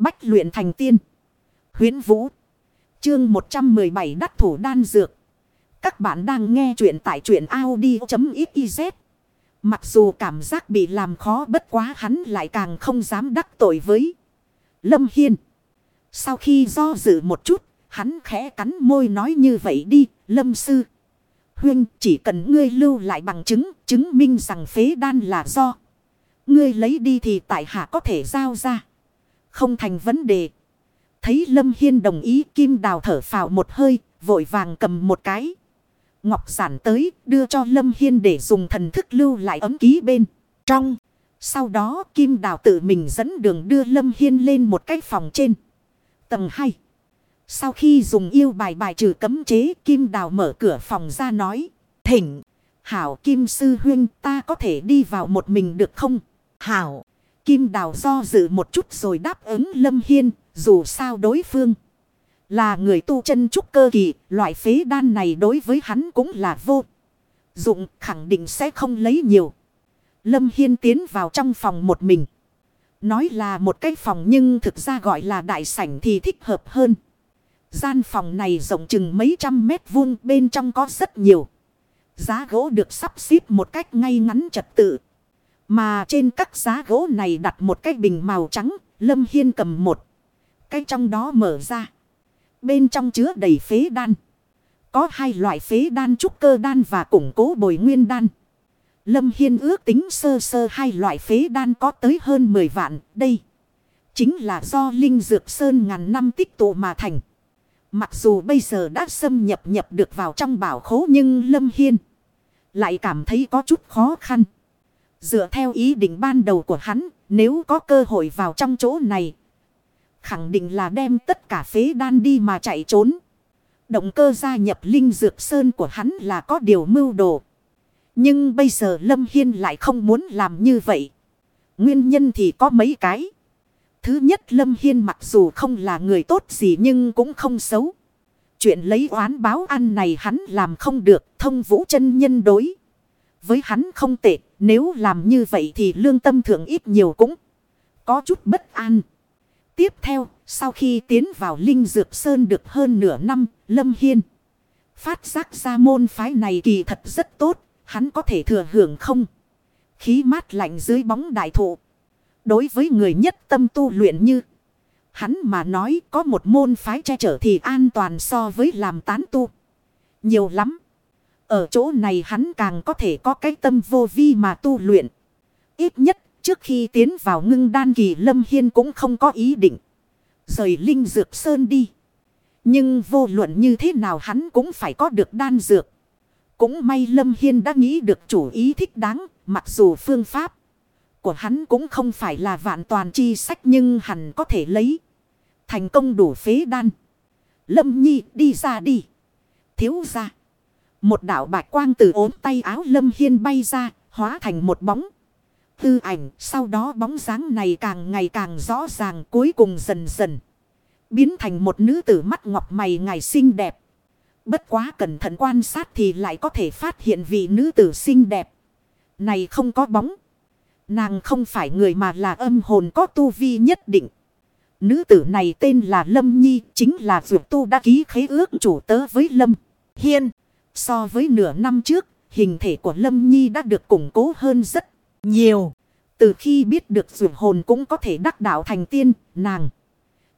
Bách luyện thành tiên. Huyến Vũ. Chương 117 đắc thủ đan dược. Các bạn đang nghe truyện tại truyện Audi.xyz. Mặc dù cảm giác bị làm khó bất quá hắn lại càng không dám đắc tội với Lâm Hiên. Sau khi do dự một chút, hắn khẽ cắn môi nói như vậy đi, Lâm Sư. Huyên chỉ cần ngươi lưu lại bằng chứng, chứng minh rằng phế đan là do. Ngươi lấy đi thì tại hạ có thể giao ra. Không thành vấn đề. Thấy Lâm Hiên đồng ý kim đào thở phào một hơi, vội vàng cầm một cái. Ngọc giản tới, đưa cho Lâm Hiên để dùng thần thức lưu lại ấm ký bên. Trong, sau đó kim đào tự mình dẫn đường đưa Lâm Hiên lên một cái phòng trên. Tầng 2. Sau khi dùng yêu bài bài trừ cấm chế, kim đào mở cửa phòng ra nói. Thỉnh, hảo kim sư huyên ta có thể đi vào một mình được không? Hảo, kim đào do dự một chút rồi đáp ứng Lâm Hiên, dù sao đối phương. Là người tu chân trúc cơ kỳ, loại phế đan này đối với hắn cũng là vô. Dụng khẳng định sẽ không lấy nhiều. Lâm Hiên tiến vào trong phòng một mình. Nói là một cái phòng nhưng thực ra gọi là đại sảnh thì thích hợp hơn. Gian phòng này rộng chừng mấy trăm mét vuông bên trong có rất nhiều. Giá gỗ được sắp xếp một cách ngay ngắn trật tự. Mà trên các giá gỗ này đặt một cái bình màu trắng. Lâm Hiên cầm một. Cái trong đó mở ra. Bên trong chứa đầy phế đan. Có hai loại phế đan trúc cơ đan và củng cố bồi nguyên đan. Lâm Hiên ước tính sơ sơ hai loại phế đan có tới hơn 10 vạn. Đây chính là do Linh Dược Sơn ngàn năm tích tụ mà thành. Mặc dù bây giờ đã xâm nhập nhập được vào trong bảo khố nhưng Lâm Hiên lại cảm thấy có chút khó khăn. Dựa theo ý định ban đầu của hắn, nếu có cơ hội vào trong chỗ này, khẳng định là đem tất cả phế đan đi mà chạy trốn. Động cơ gia nhập linh dược sơn của hắn là có điều mưu đồ. Nhưng bây giờ Lâm Hiên lại không muốn làm như vậy. Nguyên nhân thì có mấy cái. Thứ nhất Lâm Hiên mặc dù không là người tốt gì nhưng cũng không xấu. Chuyện lấy oán báo ăn này hắn làm không được. Thông vũ chân nhân đối. Với hắn không tệ. Nếu làm như vậy thì lương tâm thượng ít nhiều cũng có chút bất an. Tiếp theo, sau khi tiến vào Linh Dược Sơn được hơn nửa năm, Lâm Hiên phát giác ra môn phái này kỳ thật rất tốt, hắn có thể thừa hưởng không? Khí mát lạnh dưới bóng đại thụ. Đối với người nhất tâm tu luyện như hắn mà nói có một môn phái che chở thì an toàn so với làm tán tu. Nhiều lắm. Ở chỗ này hắn càng có thể có cái tâm vô vi mà tu luyện. Ít nhất trước khi tiến vào ngưng đan kỳ Lâm Hiên cũng không có ý định. Rời Linh Dược Sơn đi. Nhưng vô luận như thế nào hắn cũng phải có được đan dược. Cũng may Lâm Hiên đã nghĩ được chủ ý thích đáng, mặc dù phương pháp của hắn cũng không phải là vạn toàn chi sách nhưng hẳn có thể lấy. Thành công đủ phế đan. Lâm Nhi đi ra đi. Thiếu ra. Một đạo bạch quang từ ốm tay áo Lâm Hiên bay ra, hóa thành một bóng. Tư ảnh, sau đó bóng dáng này càng ngày càng rõ ràng cuối cùng dần dần. Biến thành một nữ tử mắt ngọc mày ngày xinh đẹp. Bất quá cẩn thận quan sát thì lại có thể phát hiện vị nữ tử xinh đẹp. Này không có bóng. Nàng không phải người mà là âm hồn có tu vi nhất định. Nữ tử này tên là Lâm Nhi, chính là dược tu đã ký khế ước chủ tớ với Lâm Hiên. So với nửa năm trước, hình thể của Lâm Nhi đã được củng cố hơn rất nhiều. Từ khi biết được dù hồn cũng có thể đắc đạo thành tiên, nàng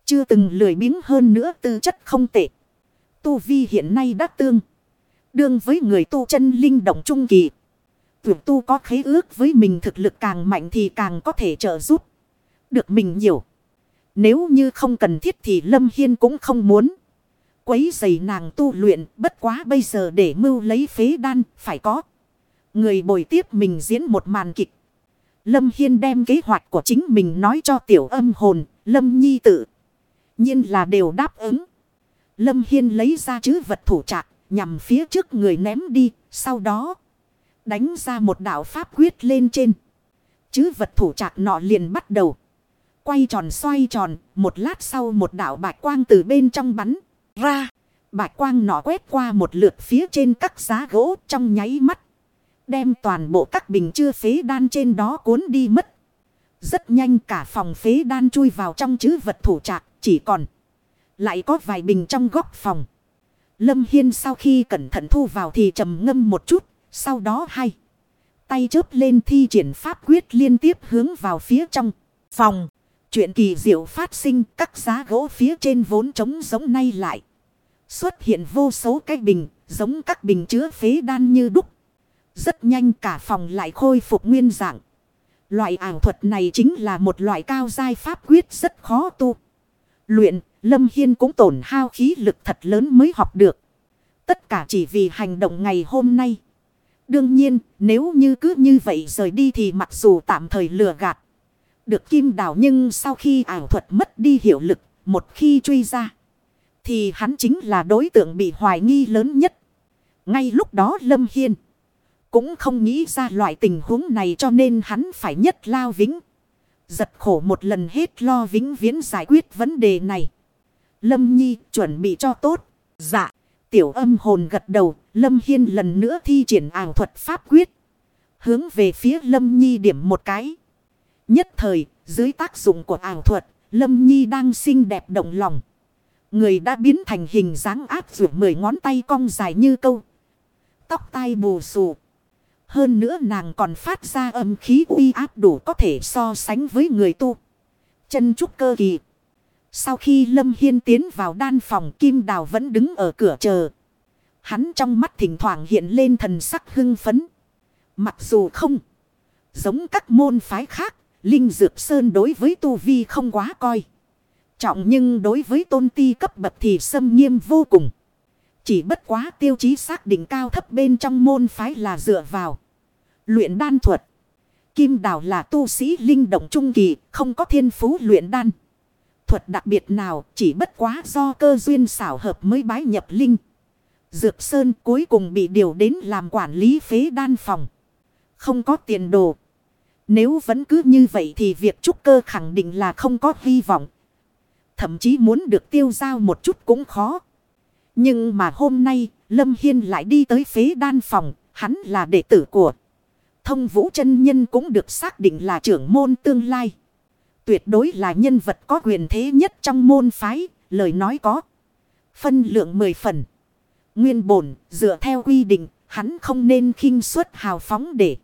chưa từng lười biếng hơn nữa tư chất không tệ. Tu Vi hiện nay đã tương. Đương với người tu chân linh động trung kỳ. Tuyệt tu có khế ước với mình thực lực càng mạnh thì càng có thể trợ giúp. Được mình nhiều. Nếu như không cần thiết thì Lâm Hiên cũng không muốn. Quấy giày nàng tu luyện bất quá bây giờ để mưu lấy phế đan phải có. Người bồi tiếp mình diễn một màn kịch. Lâm Hiên đem kế hoạch của chính mình nói cho tiểu âm hồn. Lâm Nhi tự nhiên là đều đáp ứng. Lâm Hiên lấy ra chữ vật thủ trạc, nhằm phía trước người ném đi, sau đó đánh ra một đạo pháp quyết lên trên. Chữ vật thủ trạc nọ liền bắt đầu. Quay tròn xoay tròn, một lát sau một đạo bạch quang từ bên trong bắn ra. Bạch quang nọ quét qua một lượt phía trên các giá gỗ trong nháy mắt. Đem toàn bộ các bình chưa phế đan trên đó cuốn đi mất. Rất nhanh cả phòng phế đan chui vào trong chữ vật thủ trạc, chỉ còn. Lại có vài bình trong góc phòng. Lâm Hiên sau khi cẩn thận thu vào thì trầm ngâm một chút, sau đó hay. Tay chớp lên thi triển pháp quyết liên tiếp hướng vào phía trong phòng. Chuyện kỳ diệu phát sinh các giá gỗ phía trên vốn trống giống nay lại. Xuất hiện vô số cái bình, giống các bình chứa phế đan như đúc. Rất nhanh cả phòng lại khôi phục nguyên dạng. Loại ảo thuật này chính là một loại cao giai pháp quyết rất khó tu. Luyện, Lâm Hiên cũng tổn hao khí lực thật lớn mới học được. Tất cả chỉ vì hành động ngày hôm nay. Đương nhiên, nếu như cứ như vậy rời đi thì mặc dù tạm thời lừa gạt. Được kim đào nhưng sau khi ảo thuật mất đi hiệu lực, một khi truy ra. Thì hắn chính là đối tượng bị hoài nghi lớn nhất. Ngay lúc đó Lâm Hiên cũng không nghĩ ra loại tình huống này cho nên hắn phải nhất lao vĩnh. Giật khổ một lần hết lo vĩnh viễn giải quyết vấn đề này. Lâm Nhi chuẩn bị cho tốt. Dạ. Tiểu âm hồn gật đầu. Lâm Hiên lần nữa thi triển ảo thuật pháp quyết. Hướng về phía Lâm Nhi điểm một cái. Nhất thời, dưới tác dụng của ảo thuật, Lâm Nhi đang xinh đẹp động lòng. Người đã biến thành hình dáng áp dụng mười ngón tay cong dài như câu. Tóc tai bù xù. Hơn nữa nàng còn phát ra âm khí uy áp đủ có thể so sánh với người tu. Chân trúc cơ kỳ. Sau khi Lâm Hiên tiến vào đan phòng Kim Đào vẫn đứng ở cửa chờ. Hắn trong mắt thỉnh thoảng hiện lên thần sắc hưng phấn. Mặc dù không giống các môn phái khác, Linh Dược Sơn đối với Tu Vi không quá coi. Trọng nhưng đối với tôn ti cấp bậc thì xâm nghiêm vô cùng. Chỉ bất quá tiêu chí xác định cao thấp bên trong môn phái là dựa vào. Luyện đan thuật. Kim Đào là tu sĩ linh động trung kỳ, không có thiên phú luyện đan. Thuật đặc biệt nào chỉ bất quá do cơ duyên xảo hợp mới bái nhập linh. Dược Sơn cuối cùng bị điều đến làm quản lý phế đan phòng. Không có tiền đồ. Nếu vẫn cứ như vậy thì việc trúc cơ khẳng định là không có hy vọng. Thậm chí muốn được tiêu giao một chút cũng khó. Nhưng mà hôm nay, Lâm Hiên lại đi tới phế đan phòng, hắn là đệ tử của. Thông vũ chân nhân cũng được xác định là trưởng môn tương lai. Tuyệt đối là nhân vật có quyền thế nhất trong môn phái, lời nói có. Phân lượng mười phần. Nguyên bổn, dựa theo quy định, hắn không nên khinh suất hào phóng để.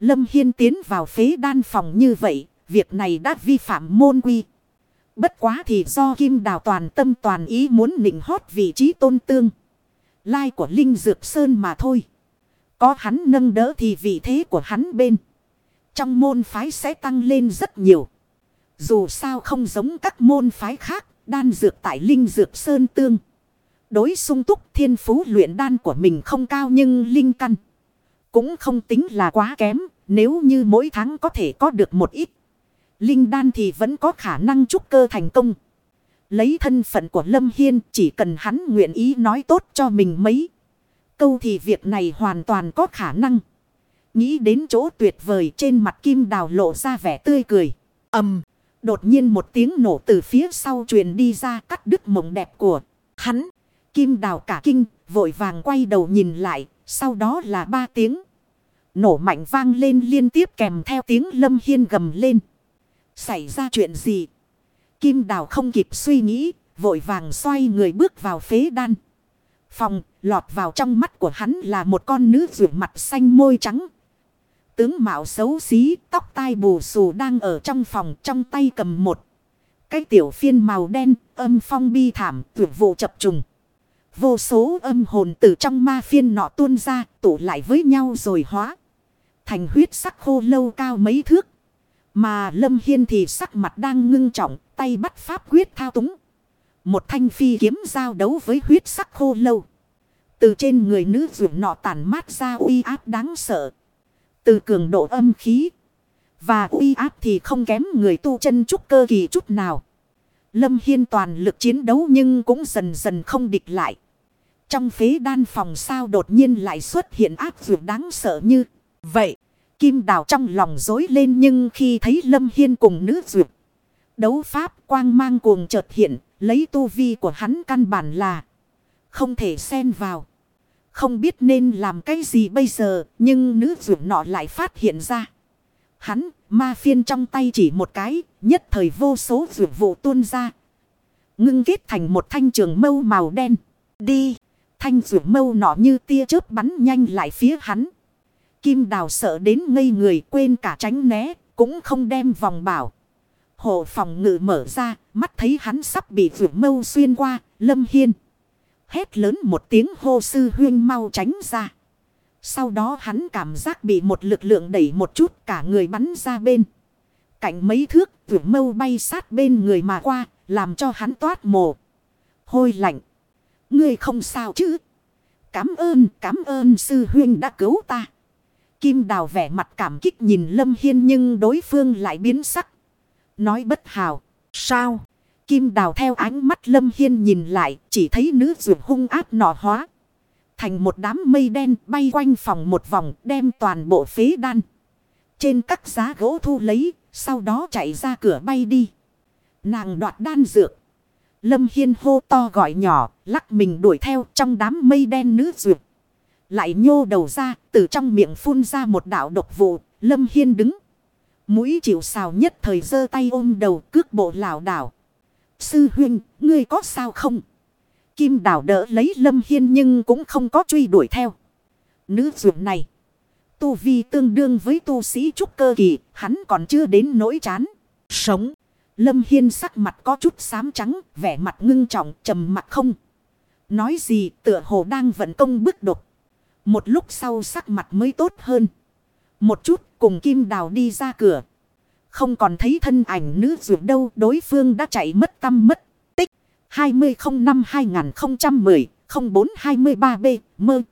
Lâm Hiên tiến vào phế đan phòng như vậy, việc này đã vi phạm môn quy. Bất quá thì do Kim Đào toàn tâm toàn ý muốn nịnh hót vị trí tôn tương. Lai của Linh Dược Sơn mà thôi. Có hắn nâng đỡ thì vị thế của hắn bên. Trong môn phái sẽ tăng lên rất nhiều. Dù sao không giống các môn phái khác, đan dược tại Linh Dược Sơn tương. Đối sung túc thiên phú luyện đan của mình không cao nhưng linh căn. Cũng không tính là quá kém, nếu như mỗi tháng có thể có được một ít. Linh đan thì vẫn có khả năng trúc cơ thành công. Lấy thân phận của Lâm Hiên chỉ cần hắn nguyện ý nói tốt cho mình mấy. Câu thì việc này hoàn toàn có khả năng. Nghĩ đến chỗ tuyệt vời trên mặt kim đào lộ ra vẻ tươi cười. ầm Đột nhiên một tiếng nổ từ phía sau truyền đi ra cắt đứt mộng đẹp của hắn. Kim đào cả kinh, vội vàng quay đầu nhìn lại, sau đó là ba tiếng. Nổ mạnh vang lên liên tiếp kèm theo tiếng lâm hiên gầm lên. Xảy ra chuyện gì? Kim đào không kịp suy nghĩ, vội vàng xoay người bước vào phế đan. Phòng, lọt vào trong mắt của hắn là một con nữ rượu mặt xanh môi trắng. Tướng mạo xấu xí, tóc tai bù xù đang ở trong phòng trong tay cầm một. Cái tiểu phiên màu đen, âm phong bi thảm, tuyệt vụ chập trùng. Vô số âm hồn từ trong ma phiên nọ tuôn ra, tụ lại với nhau rồi hóa. Thành huyết sắc khô lâu cao mấy thước. Mà Lâm Hiên thì sắc mặt đang ngưng trọng, tay bắt pháp quyết thao túng. Một thanh phi kiếm giao đấu với huyết sắc khô lâu. Từ trên người nữ dụ nọ tản mát ra uy áp đáng sợ. Từ cường độ âm khí. Và uy áp thì không kém người tu chân trúc cơ kỳ chút nào. Lâm Hiên toàn lực chiến đấu nhưng cũng dần dần không địch lại. Trong phế đan phòng sao đột nhiên lại xuất hiện áp dụ đáng sợ như vậy. Kim đào trong lòng dối lên nhưng khi thấy Lâm Hiên cùng nữ dụ. Đấu pháp quang mang cuồng chợt hiện, lấy tu vi của hắn căn bản là không thể xen vào. Không biết nên làm cái gì bây giờ, nhưng nữ dụ nọ lại phát hiện ra. Hắn, Ma phiên trong tay chỉ một cái, nhất thời vô số vượt vụ tuôn ra. Ngưng kết thành một thanh trường mâu màu đen. Đi! Thanh rủ mâu nọ như tia chớp bắn nhanh lại phía hắn. Kim đào sợ đến ngây người quên cả tránh né, cũng không đem vòng bảo. Hộ phòng ngự mở ra, mắt thấy hắn sắp bị rủ mâu xuyên qua, lâm hiên. Hét lớn một tiếng hô sư huyên mau tránh ra. Sau đó hắn cảm giác bị một lực lượng đẩy một chút cả người bắn ra bên. Cạnh mấy thước rủ mâu bay sát bên người mà qua, làm cho hắn toát mồ. Hôi lạnh. Ngươi không sao chứ? Cảm ơn, cảm ơn sư huyên đã cứu ta. Kim đào vẻ mặt cảm kích nhìn Lâm Hiên nhưng đối phương lại biến sắc. Nói bất hào. Sao? Kim đào theo ánh mắt Lâm Hiên nhìn lại chỉ thấy nữ ruột hung ác nọ hóa. Thành một đám mây đen bay quanh phòng một vòng đem toàn bộ phế đan. Trên các giá gỗ thu lấy, sau đó chạy ra cửa bay đi. Nàng đoạt đan dược. Lâm Hiên hô to gọi nhỏ, lắc mình đuổi theo trong đám mây đen nữ duyệt. Lại nhô đầu ra, từ trong miệng phun ra một đạo độc vụ, Lâm Hiên đứng. Mũi chịu xào nhất thời giơ tay ôm đầu cước bộ lảo đảo. Sư huynh, ngươi có sao không? Kim đảo đỡ lấy Lâm Hiên nhưng cũng không có truy đuổi theo. Nữ duyệt này. Tu vi tương đương với tu sĩ trúc cơ kỳ, hắn còn chưa đến nỗi chán. Sống. Lâm Hiên sắc mặt có chút xám trắng, vẻ mặt ngưng trọng, trầm mặt không. Nói gì tựa hồ đang vận công bước đột. Một lúc sau sắc mặt mới tốt hơn. Một chút cùng Kim Đào đi ra cửa. Không còn thấy thân ảnh nữ dù đâu đối phương đã chạy mất tâm mất tích. 2005-2010-0423B mơ.